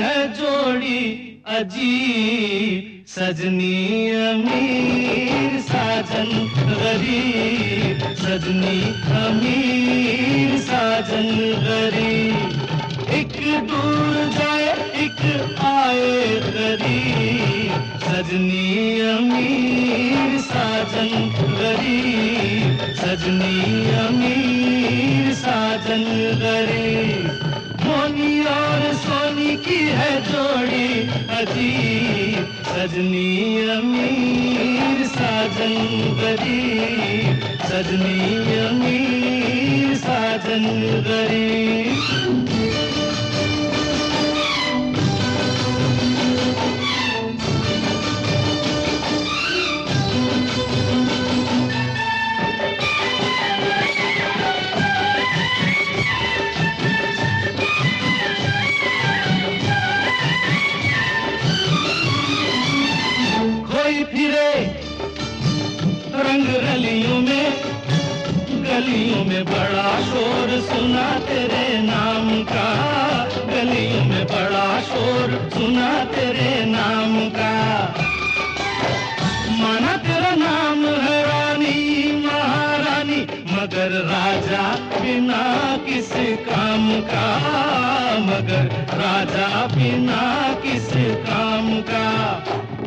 है जोड़ी अजीब, सजनी अमीर, साजन गरीब। सजनी अमीर, साजन गरीब। एक दूर जाए, एक आए गरीब। सजनी अमीर, साजन गरीब। सजनी अमीर, साजन गरीब। की है जोड़ी अजीब सजनी अमीर साजन गरीब। सजनी अमीर साजन गरीब। रंग रलियों में गलियों में बड़ा शोर सुना तेरे नाम का। गलियों में बड़ा शोर सुना तेरे नाम का। माना तेरा नाम है रानी महारानी मगर राजा बिना किस काम का। मगर राजा बिना किस काम का।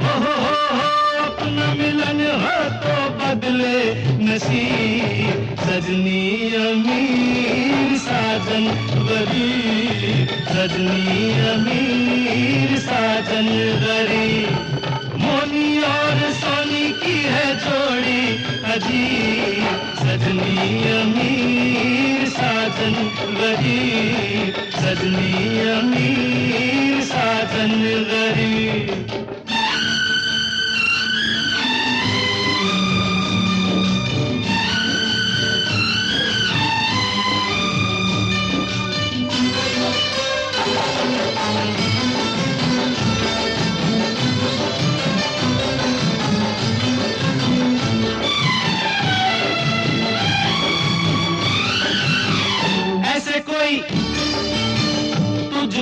हो हो हो, अपना मिलन हो तो बदले नसीब, सजनी अमीर, साजन गरीब सजनी अमीर, साजन गरीब मोनी और सोनी की है जोड़ी अजीब। सजनी अमीर, साजन गरीब सजनी अमीर, साजन गरीब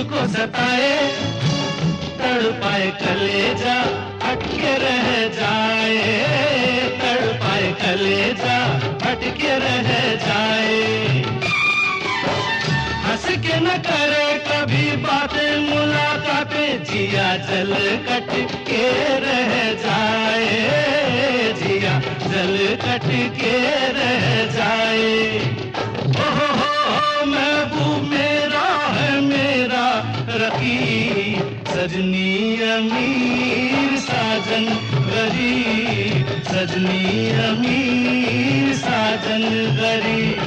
तुझको सताए, तड़पाए कलेजा, अटके रह जाए। तड़पाए कलेजा, अटके रह जाए। हंस के न करे कभी बातें, मुलाकातें जिया जल कट के रह जाए। जिया जल कट के रह जाए। रकीब सजनी अमीर साजन, गरीब। सजनी अमीर साजन, गरीब।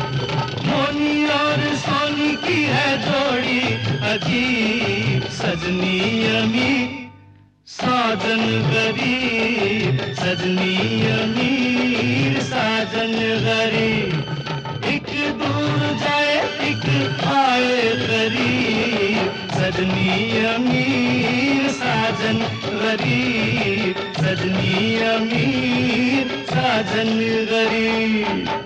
मोनी और सोनी की है जोड़ी अजीब। सजनी अमीर साजन, गरीब। सजनी अमीर साजन, गरीब। एक दूर जाए, एक आए, गरीब। सजनी अमीर साजन गरीब सजनी अमीर साजन गरीब।